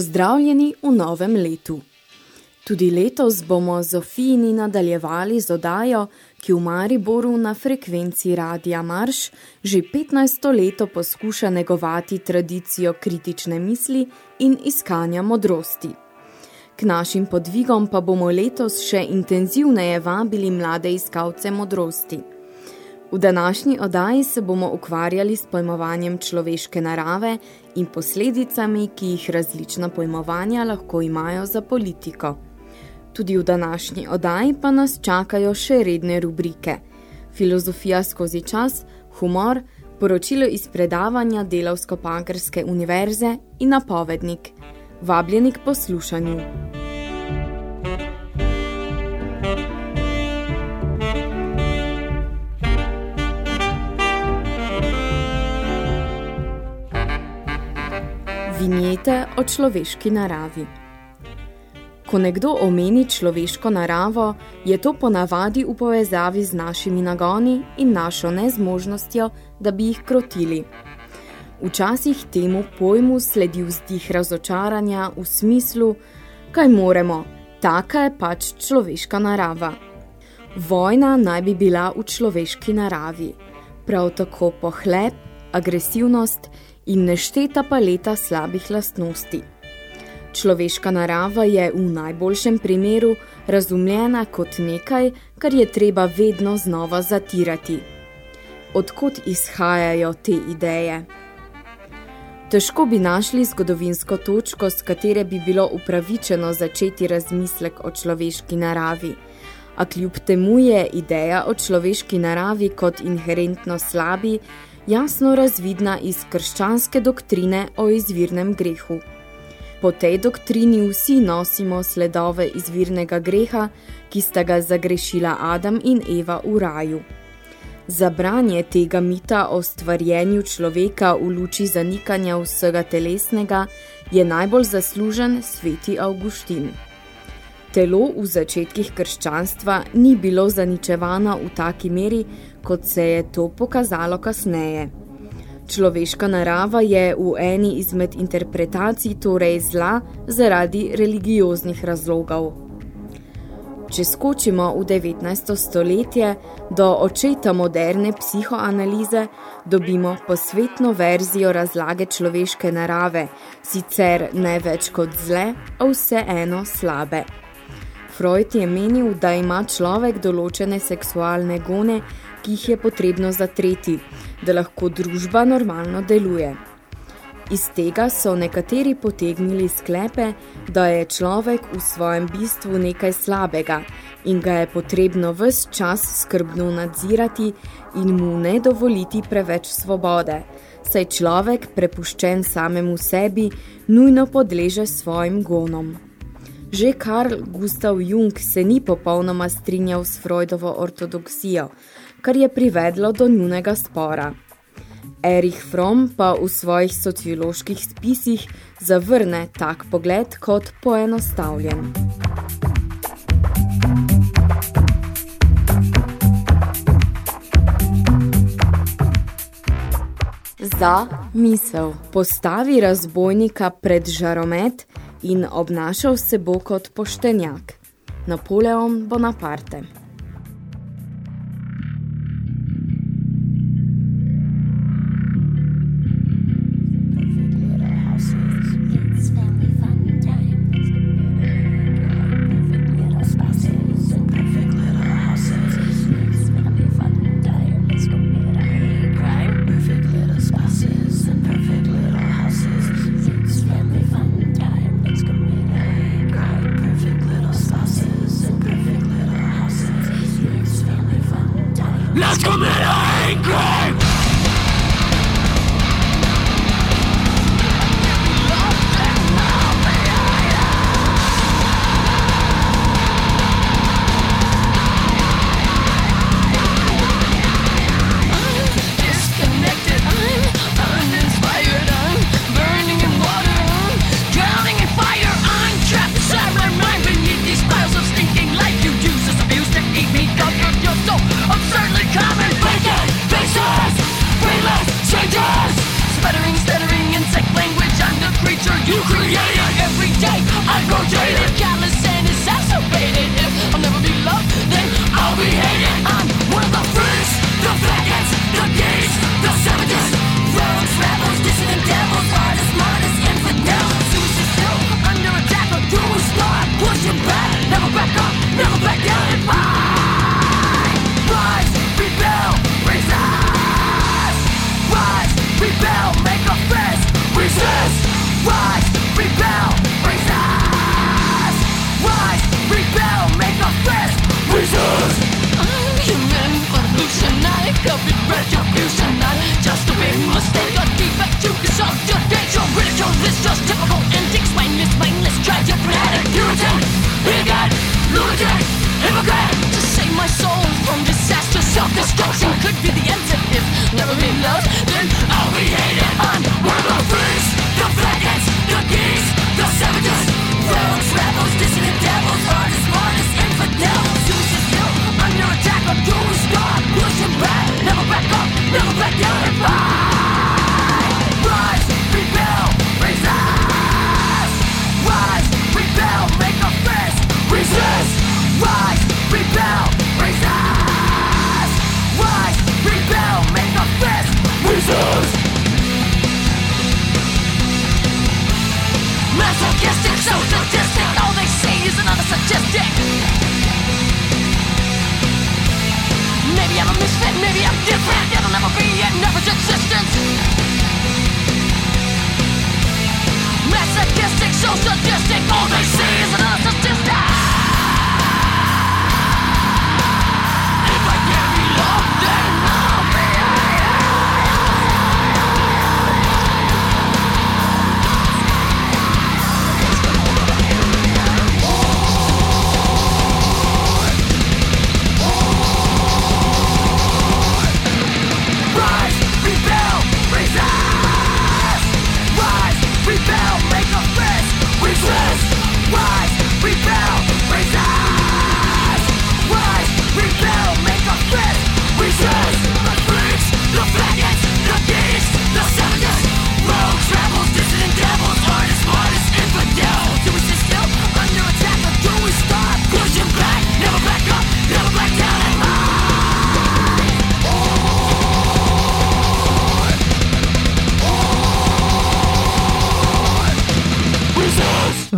Pozdravljeni v novem letu. Tudi letos bomo Zofijini nadaljevali z odajo, ki v Mariboru na frekvenci Radija Marš že 15. leto poskuša negovati tradicijo kritične misli in iskanja modrosti. K našim podvigom pa bomo letos še intenzivneje vabili mlade iskalce modrosti. V današnji oddaji se bomo ukvarjali s pojmovanjem človeške narave in posledicami, ki jih različna pojmovanja lahko imajo za politiko. Tudi v današnji oddaji pa nas čakajo še redne rubrike. Filozofija skozi čas, humor, poročilo iz predavanja Delavsko-Pankrske univerze in napovednik. Vabljeni k poslušanju. Vinjete o človeški naravi Ko nekdo omeni človeško naravo, je to ponavadi v povezavi z našimi nagoni in našo nezmožnostjo, da bi jih krotili. Včasih temu pojmu sledi vzdih razočaranja v smislu, kaj moremo, taka je pač človeška narava. Vojna naj bi bila v človeški naravi, prav tako pohlep, agresivnost in nešteta paleta slabih lastnosti. Človeška narava je v najboljšem primeru razumljena kot nekaj, kar je treba vedno znova zatirati. Odkot izhajajo te ideje? Težko bi našli zgodovinsko točko, s katere bi bilo upravičeno začeti razmislek o človeški naravi, a kljub temu je ideja o človeški naravi kot inherentno slabi jasno razvidna iz krščanske doktrine o izvirnem grehu. Po tej doktrini vsi nosimo sledove izvirnega greha, ki sta ga zagrešila Adam in Eva v raju. Za branje tega mita o stvarjenju človeka v luči zanikanja vsega telesnega je najbolj zaslužen sveti Augustin. Telo v začetkih krščanstva ni bilo zaničevano v taki meri, kot se je to pokazalo kasneje. Človeška narava je v eni izmed interpretacij torej zla zaradi religioznih razlogov. Če skočimo v 19. stoletje do očeta moderne psihoanalize, dobimo posvetno verzijo razlage človeške narave, sicer ne več kot zle, a vseeno slabe. Freud je menil, da ima človek določene seksualne gone, ki jih je potrebno zatreti, da lahko družba normalno deluje. Iz tega so nekateri potegnili sklepe, da je človek v svojem bistvu nekaj slabega in ga je potrebno ves čas skrbno nadzirati in mu ne dovoliti preveč svobode, saj človek, prepuščen samemu sebi, nujno podleže svojim gonom. Že Karl Gustav Jung se ni popolnoma strinjal s Freudovo ortodoksijo, kar je privedlo do njunega spora. Erich Fromm pa v svojih socioloških spisih zavrne tak pogled kot poenostavljen. Za misel postavi razbojnika pred žaromet in obnašal se bo kot poštenjak. Napoleon Bonaparte.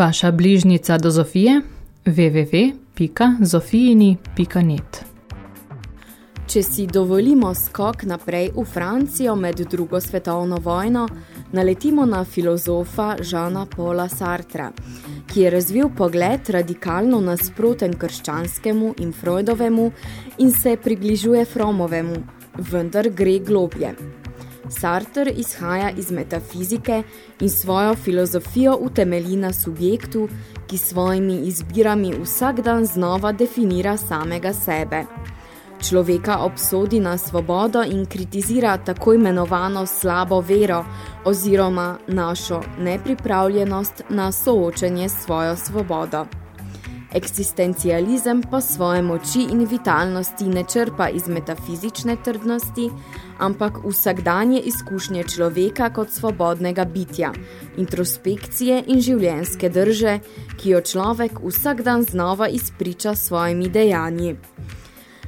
Vaša bližnica do Zofije www.zofijini.net Če si dovolimo skok naprej v Francijo med drugo svetovno vojno, naletimo na filozofa Žana Paula Sartra, ki je razvil pogled radikalno nasproten krščanskemu in Freudovemu in se približuje Fromovemu, vendar gre globlje. Sartre izhaja iz metafizike in svojo filozofijo utemelji na subjektu, ki svojimi izbirami vsak dan znova definira samega sebe. Človeka obsodi na svobodo in kritizira tako imenovano slabo vero oziroma našo nepripravljenost na soočenje s svojo svobodo. Eksistencializem pa svoje moči in vitalnosti ne črpa iz metafizične trdnosti, ampak vsakdanje izkušnje človeka kot svobodnega bitja, introspekcije in življenjske drže, ki jo človek vsak dan znova izpriča svojimi dejanji.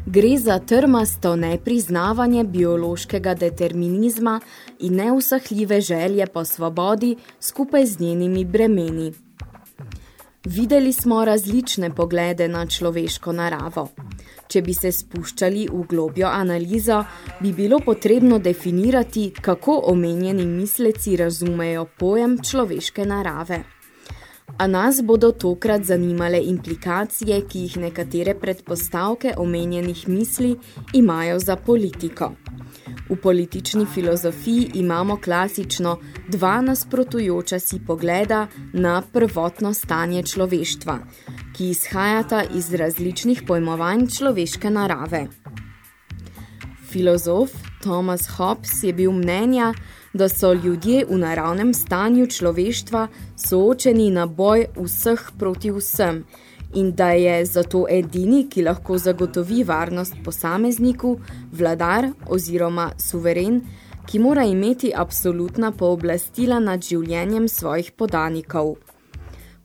Gre za trmasto nepriznavanje biološkega determinizma in neusahljive želje po svobodi skupaj z njenimi bremeni. Videli smo različne poglede na človeško naravo. Če bi se spuščali v globjo analizo, bi bilo potrebno definirati, kako omenjeni misleci razumejo pojem človeške narave. A nas bodo tokrat zanimale implikacije, ki jih nekatere predpostavke omenjenih misli imajo za politiko. V politični filozofiji imamo klasično dva nasprotujoča si pogleda na prvotno stanje človeštva, ki izhajata iz različnih pojmovanj človeške narave. Filozof Thomas Hobbes je bil mnenja, da so ljudje v naravnem stanju človeštva soočeni na boj vseh proti vsem in da je zato edini, ki lahko zagotovi varnost posamezniku, vladar oziroma suveren, ki mora imeti absolutna pooblastila nad življenjem svojih podanikov.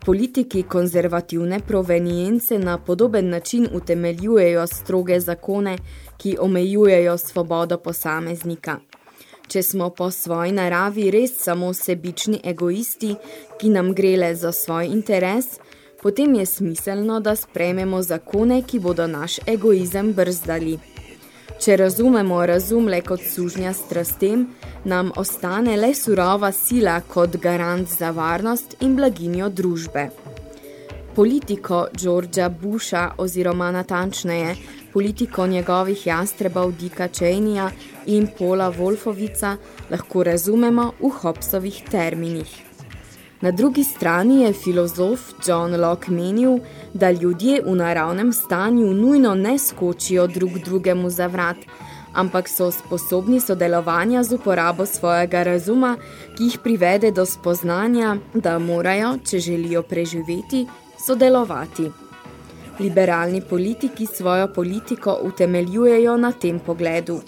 Politiki konzervativne provenijence na podoben način utemeljujejo stroge zakone, ki omejujejo svobodo posameznika. Če smo po svoji naravi res samo sebični egoisti, ki nam grele za svoj interes, potem je smiselno, da sprejmemo zakone, ki bodo naš egoizem brzdali. Če razumemo razum le kot sužnja strastem, nam ostane le surova sila kot garant za varnost in blaginjo družbe. Politiko Georgea Busha oziroma natančneje politiko njegovih jastrebov Dika Cheneyja in Pola Wolfovica lahko razumemo v Hobbesovih terminih. Na drugi strani je filozof John Locke menil, da ljudje v naravnem stanju nujno ne skočijo drug drugemu za vrat, ampak so sposobni sodelovanja z uporabo svojega razuma, ki jih privede do spoznanja, da morajo, če želijo preživeti, sodelovati. Liberalni politiki svojo politiko utemeljujejo na tem pogledu.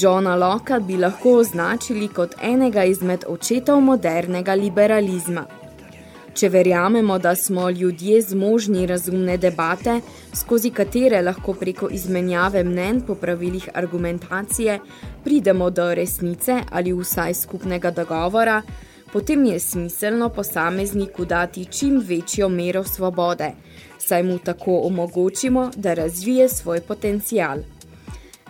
Johna Locke bi lahko označili kot enega izmed očetov modernega liberalizma. Če verjamemo, da smo ljudje zmožni razumne debate, skozi katere lahko preko izmenjave mnen po pravilih argumentacije pridemo do resnice ali vsaj skupnega dogovora, potem je smiselno posamezniku dati čim večjo mero svobode, saj mu tako omogočimo, da razvije svoj potencial.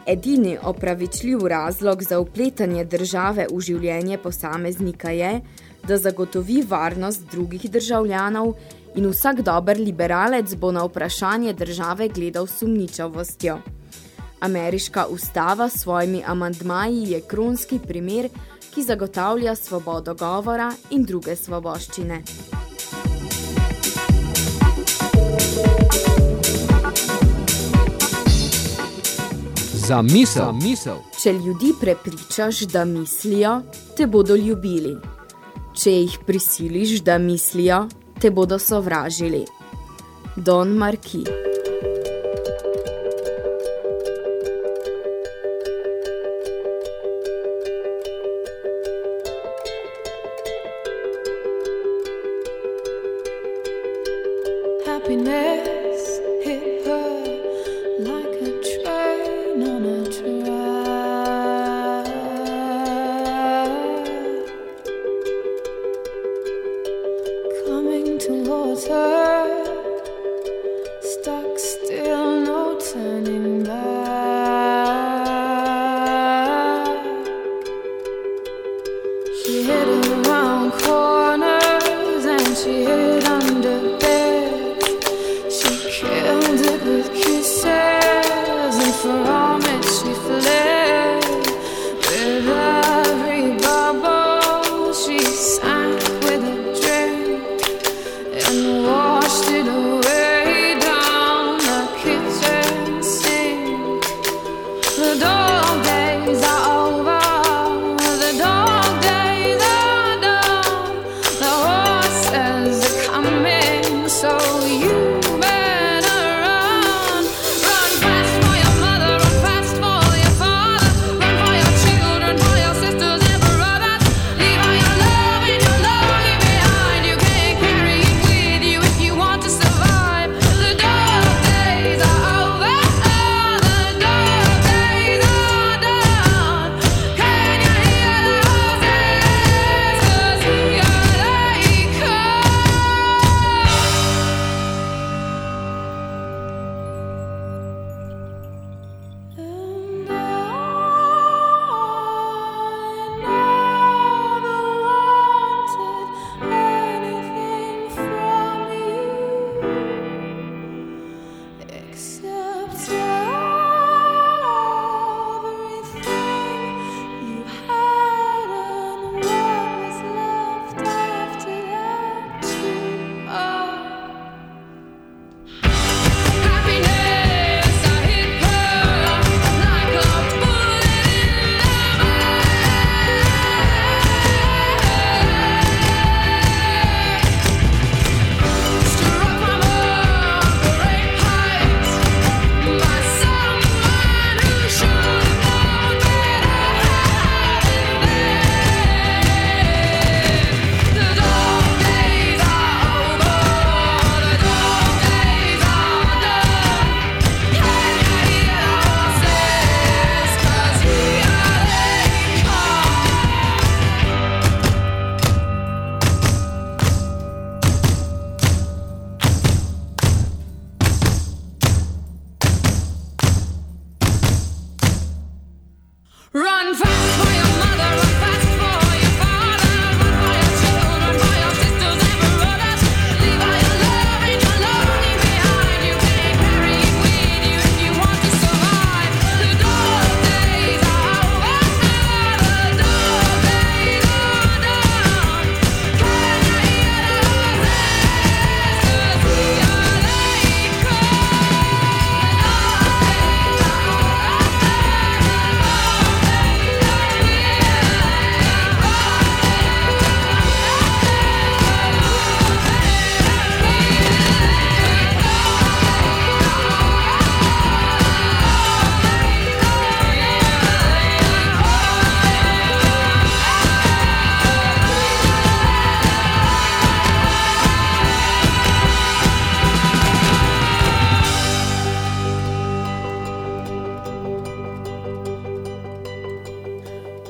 Edini opravičljiv razlog za upletanje države v življenje posameznika je, da zagotovi varnost drugih državljanov in vsak dober liberalec bo na vprašanje države gledal sumničavostjo. Ameriška ustava s svojimi amandmaji je kronski primer, ki zagotavlja svobodo govora in druge svoboščine. Za misel. Za misel. Če ljudi prepričaš, da mislijo, te bodo ljubili. Če jih prisiliš, da mislijo, te bodo sovražili. Don Marquis Happiness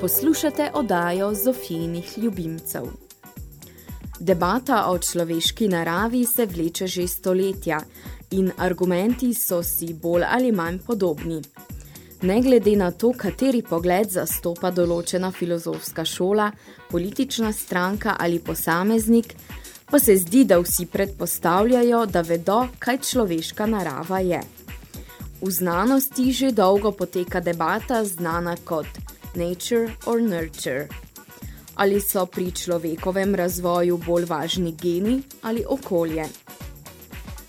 Poslušate oddajo Zofijnih ljubimcev. Debata o človeški naravi se vleče že stoletja in argumenti so si bolj ali manj podobni. Ne glede na to, kateri pogled zastopa določena filozofska šola, politična stranka ali posameznik, pa se zdi, da vsi predpostavljajo, da vedo, kaj človeška narava je. V znanosti že dolgo poteka debata znana kot nature or nurture. Ali so pri človekovem razvoju bolj važni geni ali okolje?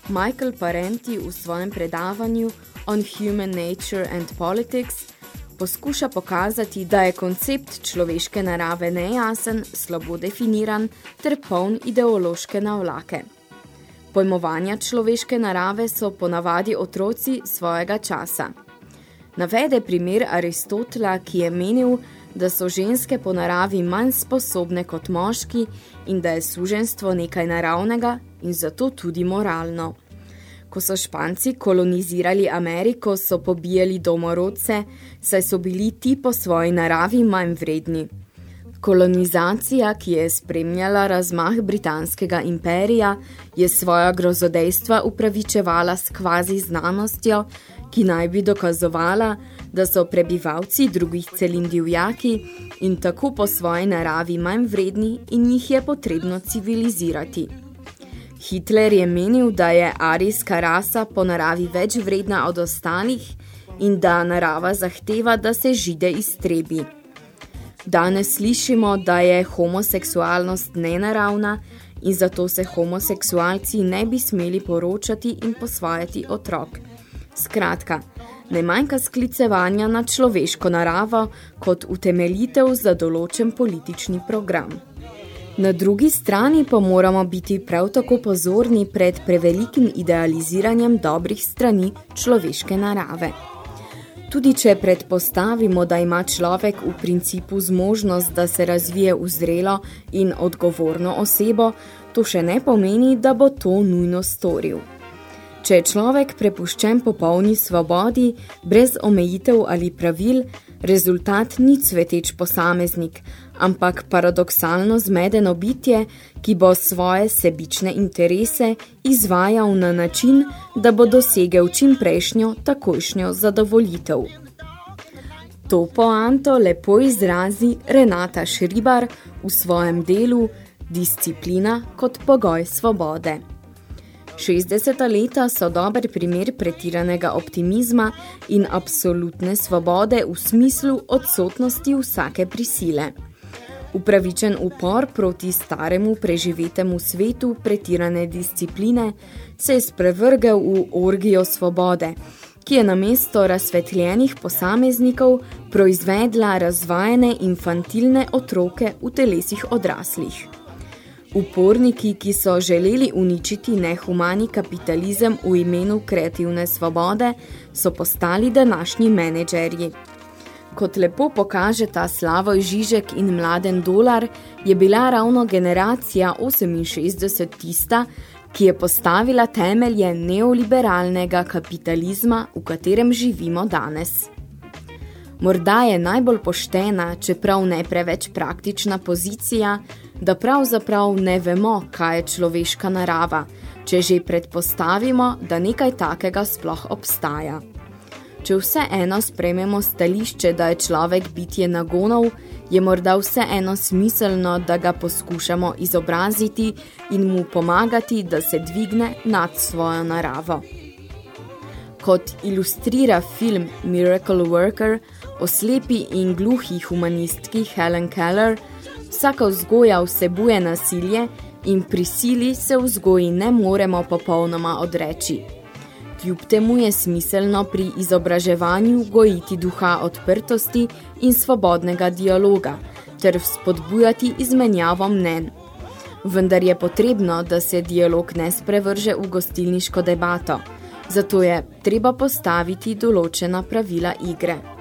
Michael Parenti v svojem predavanju On Human Nature and Politics poskuša pokazati, da je koncept človeške narave nejasen, slabo definiran ter poln ideološke navlake. Pojmovanja človeške narave so ponavadi otroci svojega časa. Navede primer Aristotela, ki je menil, da so ženske po naravi manj sposobne kot moški in da je suženstvo nekaj naravnega in zato tudi moralno. Ko so Španci kolonizirali Ameriko, so pobijali domorodce, saj so bili ti po svoji naravi manj vredni. Kolonizacija, ki je spremljala razmah britanskega imperija, je svoja grozodejstva upravičevala s kvazi znanostjo, ki naj bi dokazovala, da so prebivalci drugih celin divjaki in tako po svoji naravi manj vredni in jih je potrebno civilizirati. Hitler je menil, da je arijska rasa po naravi več vredna od ostalih in da narava zahteva, da se žide iztrebi. Danes slišimo, da je homoseksualnost nenaravna in zato se homoseksualci ne bi smeli poročati in posvajati otrok. Skratka, ne manjka sklicevanja na človeško naravo kot utemeljitev za določen politični program. Na drugi strani pa moramo biti prav tako pozorni pred prevelikim idealiziranjem dobrih strani človeške narave. Tudi če predpostavimo, da ima človek v principu zmožnost, da se razvije v zrelo in odgovorno osebo, to še ne pomeni, da bo to nujno storil. Če je človek prepuščen popolni svobodi, brez omejitev ali pravil, rezultat ni cveteč posameznik, ampak paradoksalno zmedeno bitje, ki bo svoje sebične interese izvajal na način, da bo dosegel čim prejšnjo takojšnjo zadovoljitev. To poanto lepo izrazi Renata Šribar v svojem delu Disciplina kot pogoj svobode. 60. leta so dober primer pretiranega optimizma in absolutne svobode v smislu odsotnosti vsake prisile. Upravičen upor proti staremu preživetemu svetu pretirane discipline se je sprevrgel v orgijo svobode, ki je namesto razsvetljenih posameznikov proizvedla razvajene infantilne otroke v telesih odraslih. Uporniki, ki so želeli uničiti nehumani kapitalizem v imenu kreativne svobode, so postali današnji menedžerji. Kot lepo pokaže ta Slavoj Žižek in Mladen Dolar, je bila ravno generacija 68 tista, ki je postavila temelje neoliberalnega kapitalizma, v katerem živimo danes. Morda je najbolj poštena, čeprav ne preveč praktična pozicija, da pravzaprav ne vemo, kaj je človeška narava, če že predpostavimo, da nekaj takega sploh obstaja. Če vse eno sprememo stališče, da je človek bitje nagonov, je morda vse eno smiselno, da ga poskušamo izobraziti in mu pomagati, da se dvigne nad svojo naravo. Kot ilustrira film Miracle Worker o slepi in gluhi humanistki Helen Keller, vsaka vzgoja vsebuje nasilje in pri sili se vzgoji ne moremo popolnoma odreči. Kljub temu je smiselno pri izobraževanju gojiti duha odprtosti in svobodnega dialoga ter spodbujati izmenjavo mnen. Vendar je potrebno, da se dialog ne sprevrže v gostilniško debato, zato je treba postaviti določena pravila igre.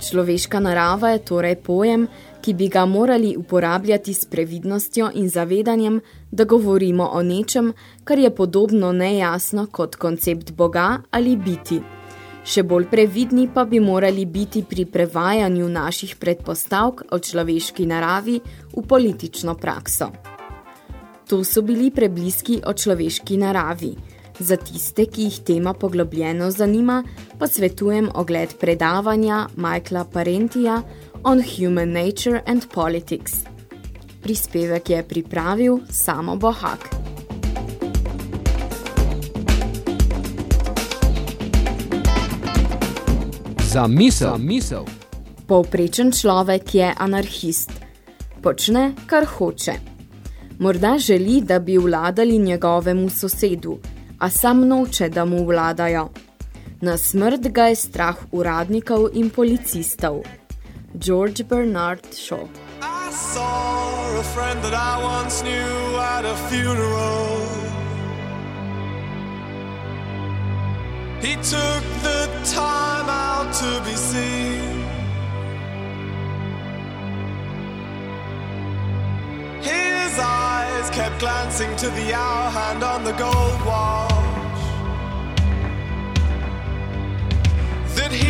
Človeška narava je torej pojem, ki bi ga morali uporabljati s previdnostjo in zavedanjem, da govorimo o nečem, kar je podobno nejasno kot koncept Boga ali biti. Še bolj previdni pa bi morali biti pri prevajanju naših predpostavk o človeški naravi v politično prakso. To so bili prebliski o človeški naravi. Za tiste, ki jih tema poglobljeno zanima, pa svetujem ogled predavanja Michaela Parentija on Human Nature and Politics. Prispevek je pripravil Samo Bohak. Za misel, misel. Povprečen človek je anarhist. Počne, kar hoče. Morda želi, da bi vladali njegovemu sosedu, a sam noče, da mu vladajo. Na smrt ga je strah uradnikov in policistov. George Bernard Shaw I saw a friend that I once knew at a funeral. He took the time out to be seen. His eyes kept glancing to the hour hand on the gold watch that he'd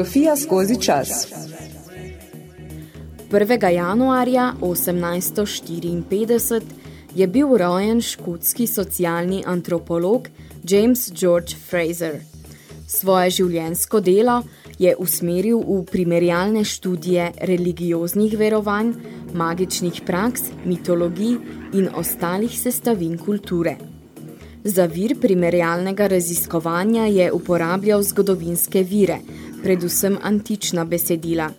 Filozofija skozi čas. 1. januarja 1854 je bil rojen škotski socialni antropolog James George Fraser. Svoje življenjsko delo je usmeril v primerjalne študije religioznih verovanj, magičnih praks, mitologij in ostalih sestavin kulture. Za vir primerjalnega raziskovanja je uporabljal zgodovinske vire, predvsem antična besedila,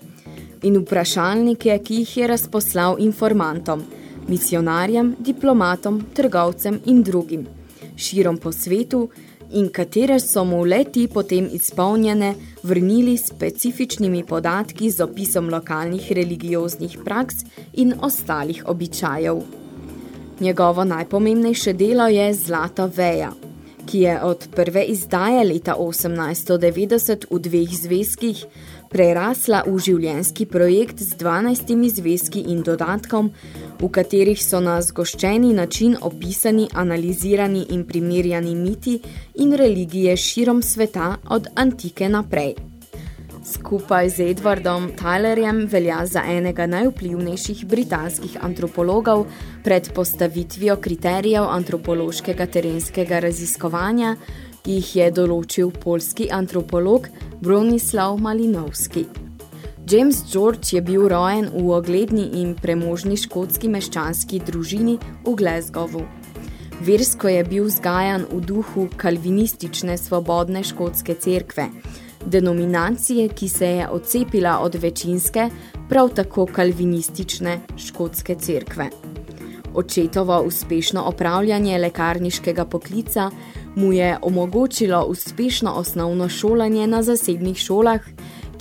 in vprašalnike, ki jih je razposlal informantom, misionarjem, diplomatom, trgovcem in drugim, širom po svetu, in katere so mu leti potem izpolnjene vrnili specifičnimi podatki z opisom lokalnih religioznih praks in ostalih običajev. Njegovo najpomembnejše delo je Zlata veja, ki je od prve izdaje leta 1890 v dveh zvezkih prerasla v življenjski projekt z 12 zvezki in dodatkom, v katerih so na zgoščeni način opisani, analizirani in primerjani miti in religije širom sveta od antike naprej. Skupaj z Edwardom Tylerjem velja za enega najvplivnejših britanskih antropologov pred postavitvijo kriterijev antropološkega terenskega raziskovanja, ki jih je določil polski antropolog Bronislav Malinovski. James George je bil rojen v ogledni in premožni škotski meščanski družini v Glasgowu. Versko je bil zgajan v duhu kalvinistične svobodne škotske cerkve, denominacije, ki se je odcepila od večinske, prav tako kalvinistične škotske cerkve. Očetovo uspešno opravljanje lekarniškega poklica mu je omogočilo uspešno osnovno šolanje na zasebnih šolah,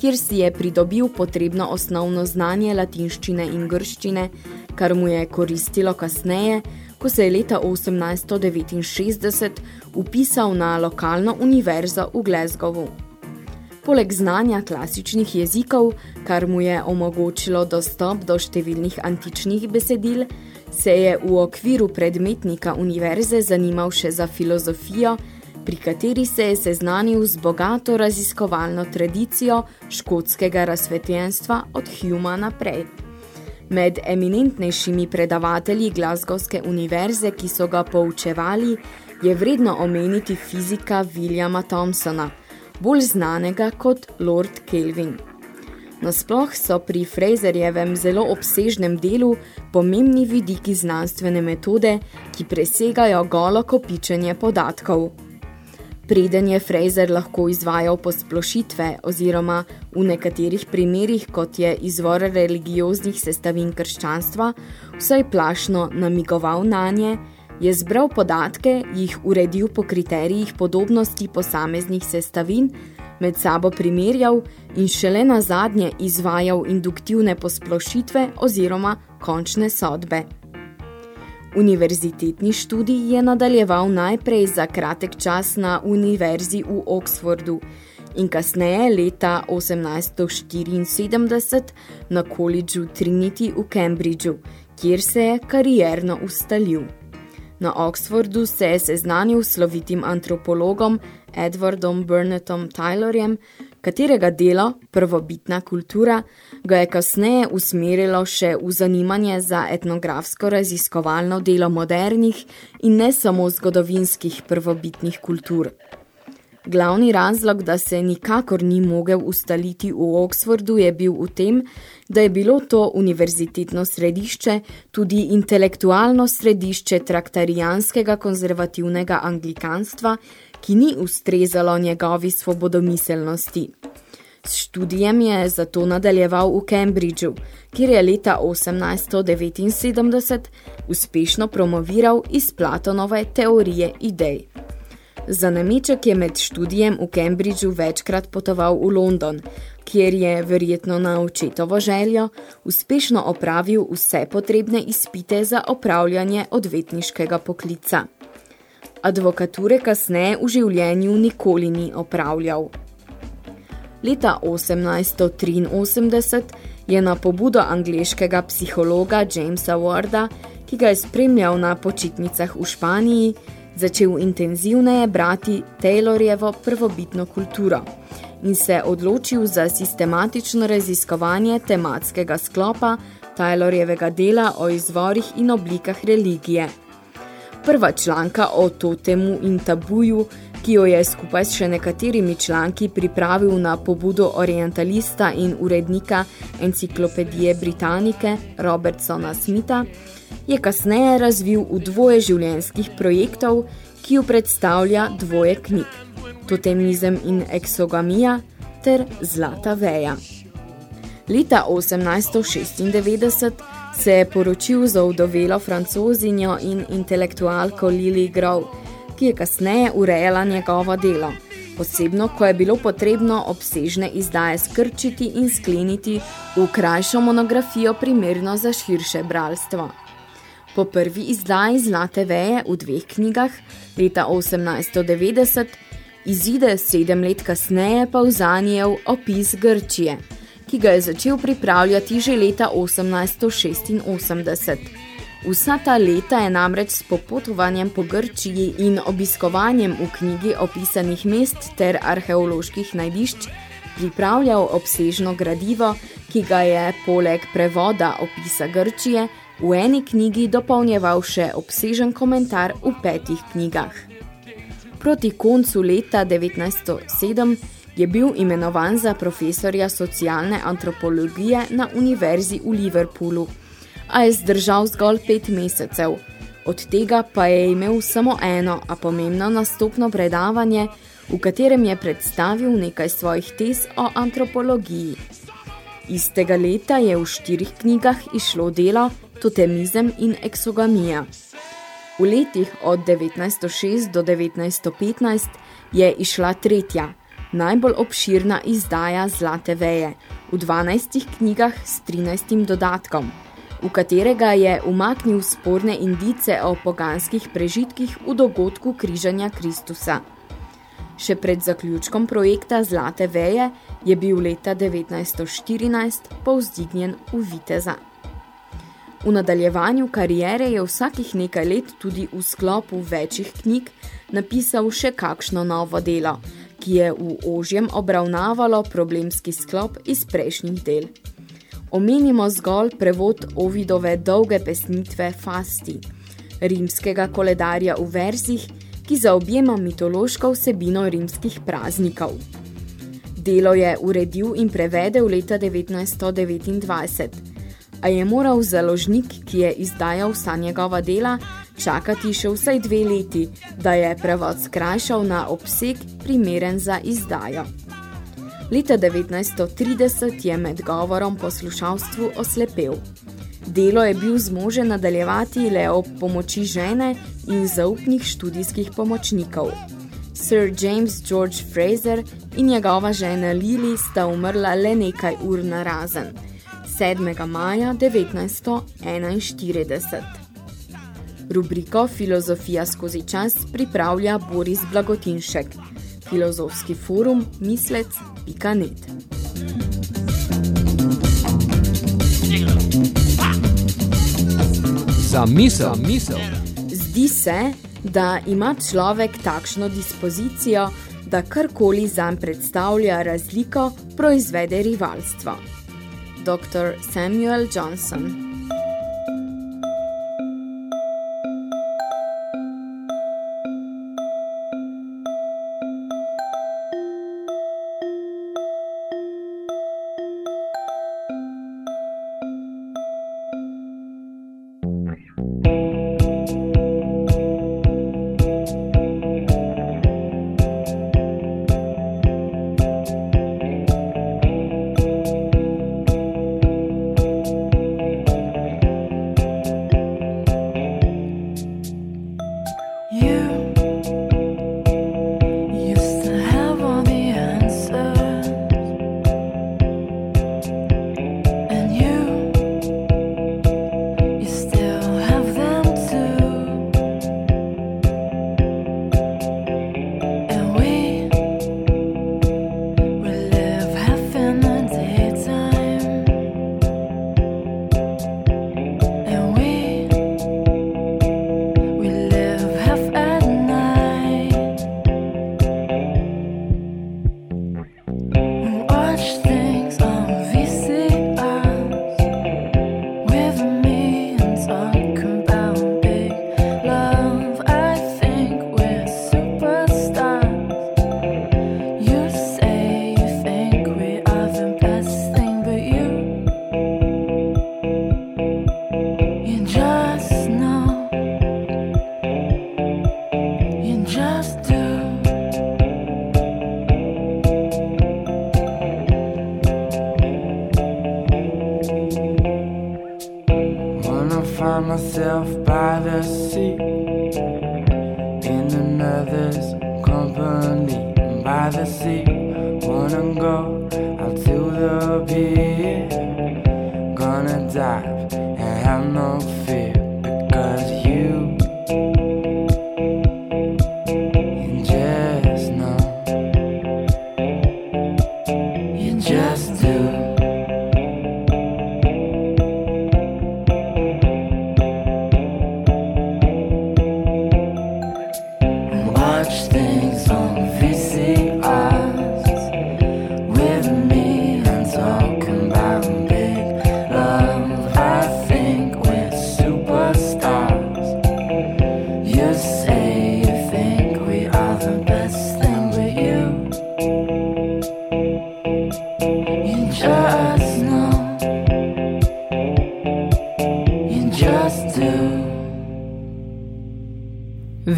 kjer si je pridobil potrebno osnovno znanje latinščine in grščine, kar mu je koristilo kasneje, ko se je leta 1869 upisal na lokalno univerzo v Glasgowu. Poleg znanja klasičnih jezikov, kar mu je omogočilo dostop do številnih antičnih besedil, se je v okviru predmetnika univerze zanimal še za filozofijo, pri kateri se je seznanil z bogato raziskovalno tradicijo škotskega razsvetljenstva od Huma naprej. Med eminentnejšimi predavatelji Glasgowske univerze, ki so ga poučevali, je vredno omeniti fizika Williama Thompsona, bolj znanega kot Lord Kelvin. Nasploh so pri Fraserjevem zelo obsežnem delu pomembni vidiki znanstvene metode, ki presegajo golo kopičenje podatkov. Preden je Fraser lahko izvajal posplošitve oziroma v nekaterih primerih, kot je izvor religioznih sestavin krščanstva, vsaj plašno namigoval nanje, je zbral podatke, jih uredil po kriterijih podobnosti posameznih sestavin, med sabo primerjal in šele na zadnje izvajal induktivne posplošitve oziroma končne sodbe. Univerzitetni študij je nadaljeval najprej za kratek čas na univerzi v Oxfordu in kasneje leta 1874 na koledžu Trinity v Cambridgeu, kjer se je karierno ustalil. Na Oxfordu se je seznanil s slovitim antropologom Edwardom Burnettom Taylorjem, katerega delo, prvobitna kultura, ga je kasneje usmerilo še v zanimanje za etnografsko raziskovalno delo modernih in ne samo zgodovinskih prvobitnih kultur. Glavni razlog, da se nikakor ni mogel ustaliti v Oxfordu, je bil v tem, da je bilo to univerzitetno središče tudi intelektualno središče traktarijanskega konzervativnega anglikanstva, ki ni ustrezalo njegovi svobodomiselnosti. S študijem je zato nadaljeval v Cambridgeu, kjer je leta 1879 uspešno promoviral iz Platonove teorije idej. Za nameček je med študijem v Cambridgeu večkrat potoval v London, kjer je, verjetno na očetovo željo, uspešno opravil vse potrebne izpite za opravljanje odvetniškega poklica. Advokature kasneje v življenju nikoli ni opravljal. Leta 1883 je na pobudo angleškega psihologa Jamesa Warda, ki ga je spremljal na počitnicah v Španiji, začel intenzivneje brati Taylorjevo prvobitno kulturo in se odločil za sistematično raziskovanje tematskega sklopa Taylorjevega dela o izvorih in oblikah religije. Prva članka o totemu in tabuju, ki jo je skupaj s še nekaterimi članki pripravil na pobudo orientalista in urednika enciklopedije Britanike Robertsona Smitha, je kasneje razvil v dvoje življenjskih projektov, ki jo predstavlja dvoje knjig, Totemizem in eksogamija ter Zlata veja. Leta 1896 se je poročil za vdovelo francozinjo in intelektualko Lily Grove, ki je kasneje urejala njegovo delo, posebno, ko je bilo potrebno obsežne izdaje skrčiti in skleniti v krajšo monografijo primerno za širše bralstvo. Po prvi izdaji Zlate veje v dveh knjigah leta 1890 izide sedem let kasneje pa vzanjev opis Grčije, ki ga je začel pripravljati že leta 1886. Vsa ta leta je namreč s popotovanjem po Grčiji in obiskovanjem v knjigi opisanih mest ter arheoloških najdišč pripravljal obsežno gradivo, ki ga je poleg prevoda opisa Grčije v eni knjigi dopolnjeval še obsežen komentar v petih knjigah. Proti koncu leta 1907 je bil imenovan za profesorja socialne antropologije na univerzi v Liverpoolu, a je zdržal zgolj pet mesecev. Od tega pa je imel samo eno, a pomembno nastopno predavanje, v katerem je predstavil nekaj svojih tez o antropologiji. Istega leta je v štirih knjigah išlo delo Totemizem in eksogamija. V letih od 1906 do 1915 je išla tretja, najbolj obširna izdaja Zlate veje, v 12 knjigah s 13 dodatkom, v katerega je umaknil sporne indice o poganskih prežitkih v dogodku križanja Kristusa. Še pred zaključkom projekta Zlate veje je bil leta 1914 povzdignjen v Viteza. V nadaljevanju kariere je vsakih nekaj let tudi v sklopu večjih knjig napisal še kakšno novo delo, ki je v ožjem obravnavalo problemski sklop iz prejšnjih del. Omenimo zgolj prevod Ovidove dolge pesnitve Fasti, rimskega koledarja v verzih, ki zaobjema mitološko vsebino rimskih praznikov. Delo je uredil in prevedel leta 1929, a je moral založnik, ki je izdajal vsa njegova dela, čakati še vsaj dve leti, da je prevod skrajšal na obseg primeren za izdajo. Leta 1930 je med govorom poslušalstvu oslepel. Delo je bil zmožen nadaljevati le ob pomoči žene in zaupnih študijskih pomočnikov. Sir James George Fraser in njegova žena Lily sta umrla le nekaj ur narazen. 7. maja 1941. Rubriko Filozofija skozi čas pripravlja Boris Blagotinšek, filozofski forum mislec.net. Za misel, misel. Zdi se, da ima človek takšno dispozicijo, da karkoli zanj predstavlja razliko, proizvede rivalstvo. Dr. Samuel Johnson.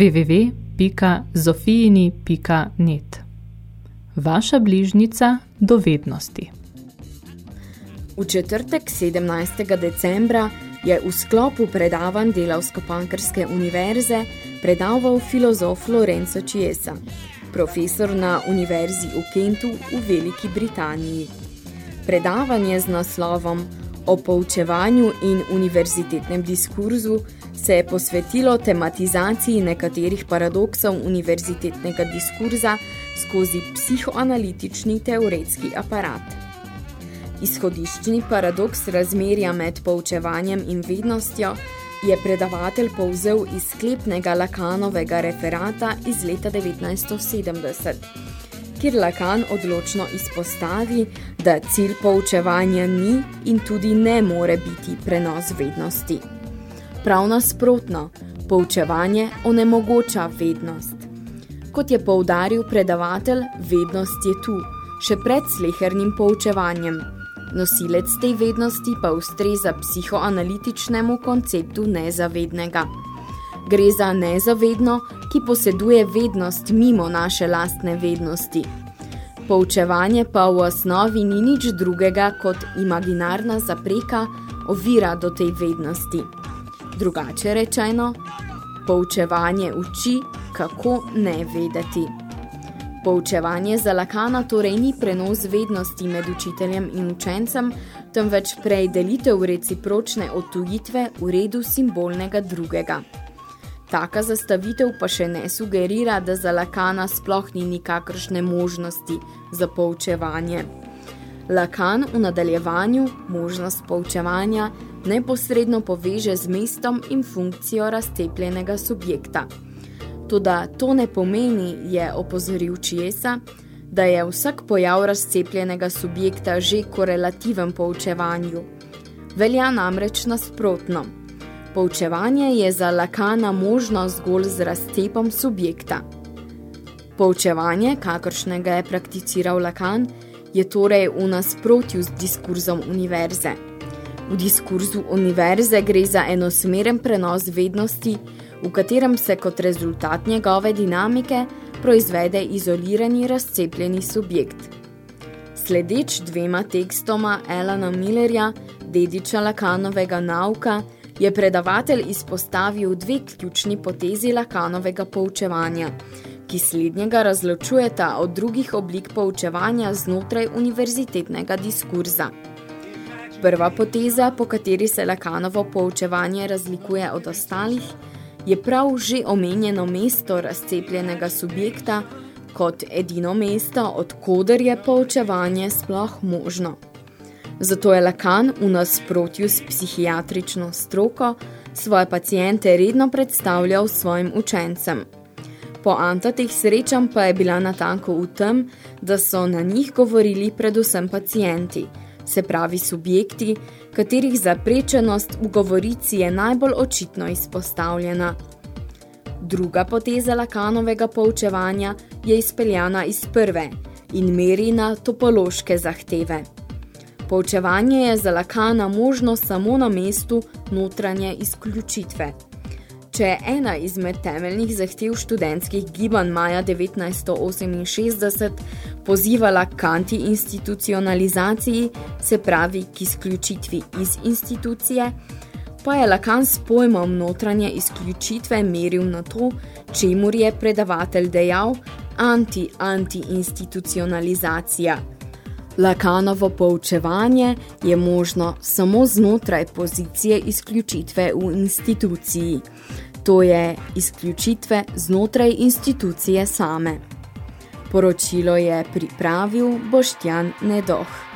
www.zofijini.net Vaša bližnica do vednosti. V četrtek 17. decembra je v sklopu predavanj Delavsko-Pankrske univerze predaval filozof Lorenzo Chiesa, profesor na univerzi v Kentu v Veliki Britaniji. Predavanje z naslovom o poučevanju in univerzitetnem diskurzu se je posvetilo tematizaciji nekaterih paradoksov univerzitetnega diskurza skozi psihoanalitični teoretski aparat. Izhodiščni paradoks razmerja med poučevanjem in vednostjo je predavatelj povzel iz sklepnega Lakanovega referata iz leta 1970, kjer Lakan odločno izpostavi, da cilj poučevanja ni in tudi ne more biti prenos vednosti. Prav nasprotno, poučevanje onemogoča vednost. Kot je poudaril predavatelj, vednost je tu, še pred slehernim poučevanjem. Nosilec tej vednosti pa ustreza psihoanalitičnemu konceptu nezavednega. Gre za nezavedno, ki poseduje vednost mimo naše lastne vednosti. Poučevanje pa v osnovi ni nič drugega kot imaginarna zapreka ovira do tej vednosti. Drugače rečeno, poučevanje uči, kako ne vedeti. Poučevanje za Lakana torej ni prenos vednosti med učiteljem in učencem, temveč prej delitev recipročne odtujitve v redu simbolnega drugega. Taka zastavitev pa še ne sugerira, da za Lakana sploh ni nikakršne možnosti za poučevanje. Lakan v nadaljevanju možnost poučevanja neposredno poveže z mestom in funkcijo razcepljenega subjekta. Toda to ne pomeni, je opozoril Čiesa, da je vsak pojav razcepljenega subjekta že korelativen poučevanju. Velja namreč nasprotno. Poučevanje je za Lakana možno zgolj z razcepom subjekta. Poučevanje, kakršnega je prakticiral Lakan, je torej v nasprotju z diskurzom univerze. V diskurzu univerze gre za enosmeren prenos vednosti, v katerem se kot rezultat njegove dinamike proizvede izolirani razcepljeni subjekt. Sledeč dvema tekstoma Elana Millerja, dediča Lakanovega nauka, je predavatelj izpostavil dve ključni potezi Lakanovega poučevanja, ki slednjega razločujeta od drugih oblik poučevanja znotraj univerzitetnega diskurza. Prva poteza, po kateri se Lakanovo poučevanje razlikuje od ostalih, je prav že omenjeno mesto razcepljenega subjekta kot edino mesto, od koder je poučevanje sploh možno. Zato je Lakan v nasprotju s psihiatrično stroko svoje pacijente redno predstavljal svojim učencem. Poanta teh srečam pa je bila natanko v tem, da so na njih govorili predvsem pacijenti, se pravi subjekti, katerih zaprečenost v govorici je najbolj očitno izpostavljena. Druga poteza Lakanovega poučevanja je izpeljana iz prve in meri na topološke zahteve. Poučevanje je za Lakana možno samo na mestu notranje izključitve. Če je ena izmed temeljnih zahtev študentskih gibanj maja 1968 pozivala k antiinstitucionalizaciji, se pravi k izključitvi iz institucije, pa je Lacan s pojmom notranje izključitve meril na to, čemur je predavatelj dejal anti-anti-institucionalizacija. Lakanovo poučevanje je možno samo znotraj pozicije izključitve v instituciji, to je izključitve znotraj institucije same. Poročilo je pripravil Boštjan Nedoh.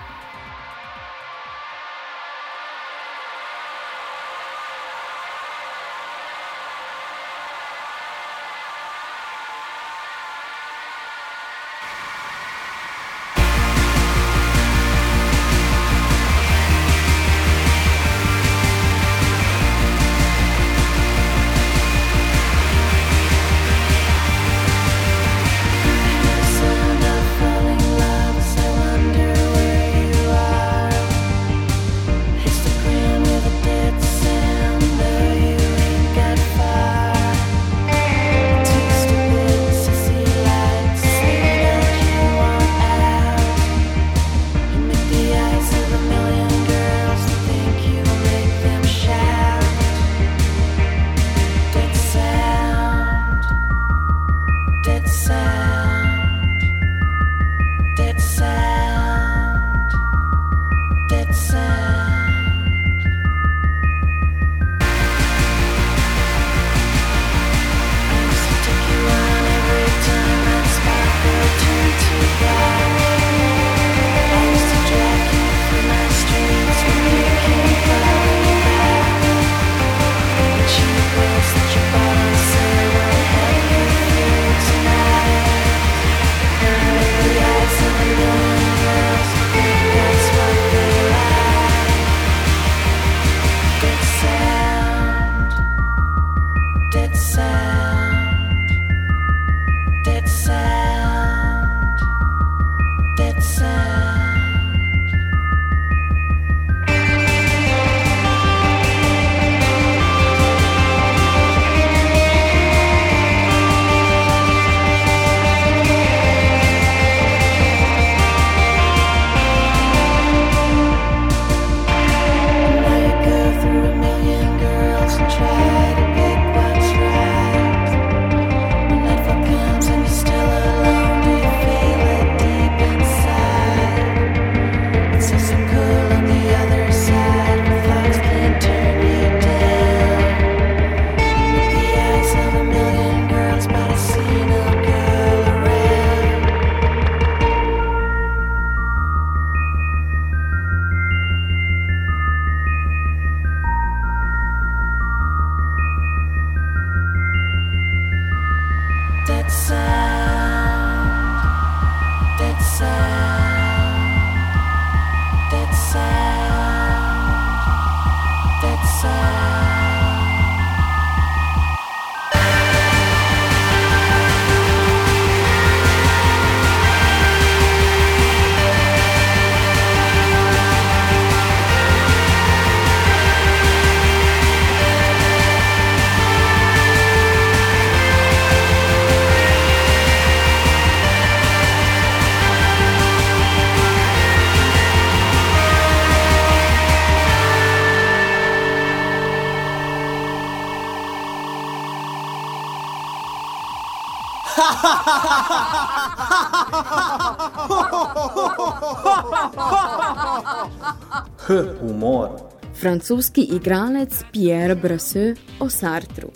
H. Humor. Francoski igralec Pierre Brasseux o Sartru.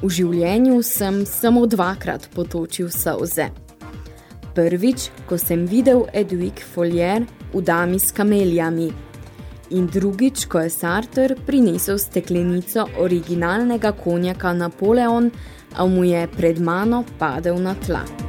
V življenju sem samo dvakrat potočil solze. Prvič, ko sem videl Edwig Folier v dami s kamelijami. In drugič, ko je Sartre prinesel steklenico originalnega konjaka Napoleon, a mu je pred mano padel na tla.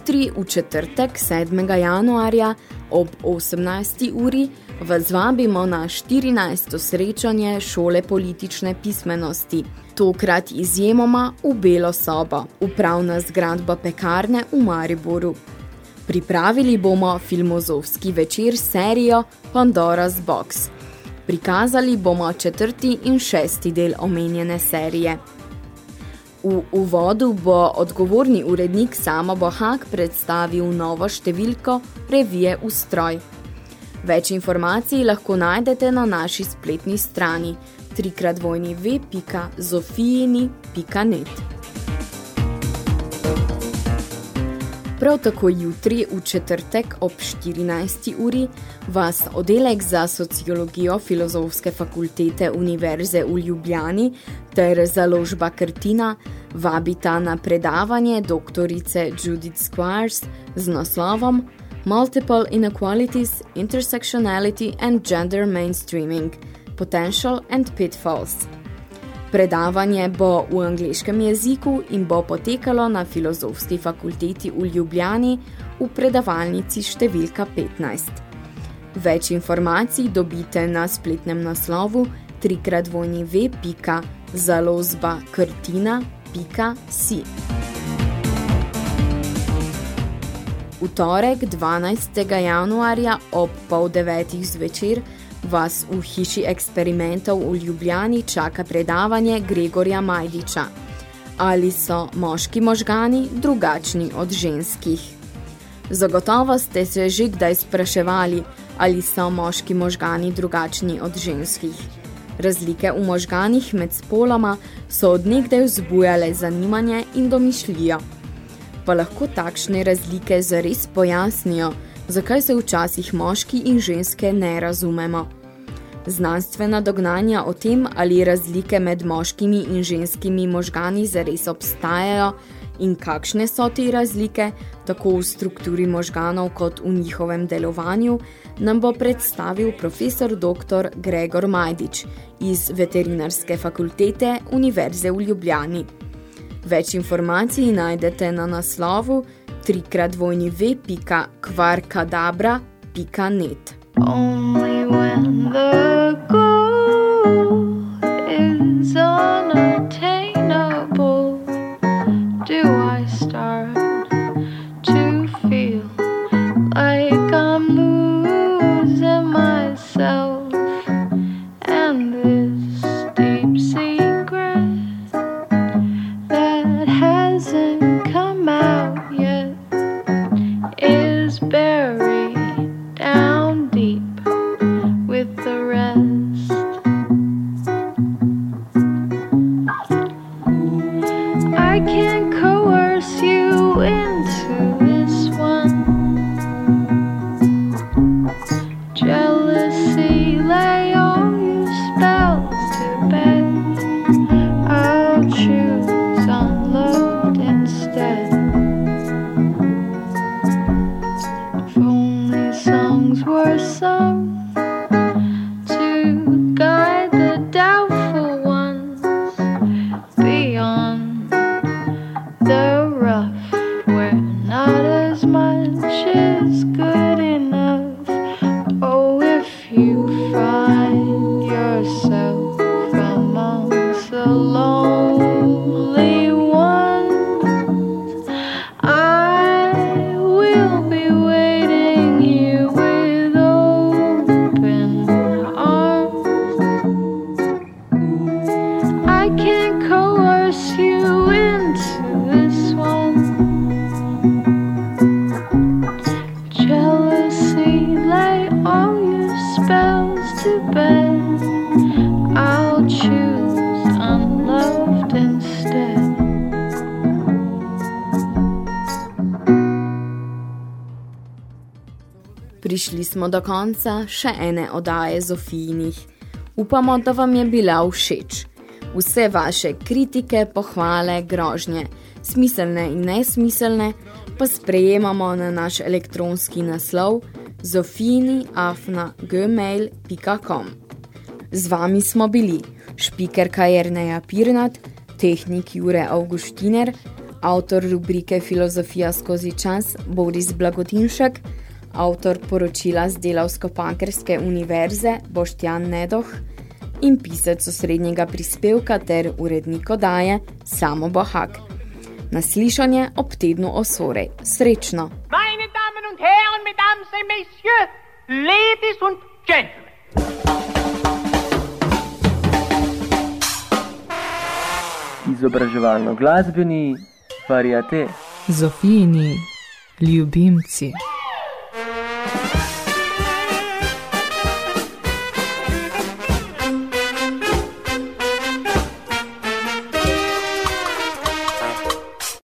Jutri v četrtek 7. januarja ob 18. uri vas vabimo na 14. srečanje šole politične pismenosti. Tokrat izjemoma v Belo sobo, upravna zgradba pekarne v Mariboru. Pripravili bomo filmozovski večer serijo Pandora's Box. Prikazali bomo četrti in šesti del omenjene serije. V uvodu bo odgovorni urednik Samo Bohak predstavil novo številko revije Ustroj. Več informacij lahko najdete na naši spletni strani www.zofijini.net. Prav tako jutri v četrtek ob 14. uri vas oddelek za sociologijo Filozofske fakultete Univerze v Ljubljani ter založba Krtina vabita na predavanje doktorice Judith Squires z naslovom Multiple Inequalities, Intersectionality and Gender Mainstreaming – Potential and Pitfalls. Predavanje bo v angliškem jeziku in bo potekalo na Filozofski fakulteti v Ljubljani v predavalnici številka 15. Več informacij dobite na spletnem naslovu www.zalozbakrtina.si. V torek 12. januarja ob pol devetih zvečer vas v hiši eksperimentov v Ljubljani čaka predavanje Gregorja Majdiča. Ali so moški možgani drugačni od ženskih? Zagotovo ste se že kdaj spraševali, ali so moški možgani drugačni od ženskih. Razlike v možganih med spoloma so od nekdaj vzbujale zanimanje in domišljijo. Pa lahko takšne razlike zares pojasnijo, zakaj se včasih moški in ženske ne razumemo. Znanstvena dognanja o tem, ali razlike med moškimi in ženskimi možgani zares obstajajo in kakšne so te razlike, tako v strukturi možganov kot v njihovem delovanju, nam bo predstavil profesor dr. Gregor Majdič iz Veterinarske fakultete Univerze v Ljubljani. Več informacij najdete na naslovu www.kvarkadabra.net. Only when the goal is unattainable do I start alone. Smo do konca še ene odaje Zofijinih. Upamo, da vam je bila všeč. Vse vaše kritike, pohvale, grožnje, smiselne in nesmiselne, pa sprejemamo na naš elektronski naslov zofijini.gmail.com Z vami smo bili špikerka Jerneja Pirnat, tehnik Jure Augustiner, avtor rubrike Filozofija skozi čas Boris Blagotinšek, avtor poročila z Delavsko-Pankrske univerze Boštjan Nedoh in pisec osrednjega prispevka ter urednik odaje Samo Bohak. Naslišanje ob tednu osorej. Srečno! Meine Damen und Herren, Mesdames et Messieurs, Ladies und Gentlemen. izobraževalno-glasbeni variate. Zofijini ljubimci.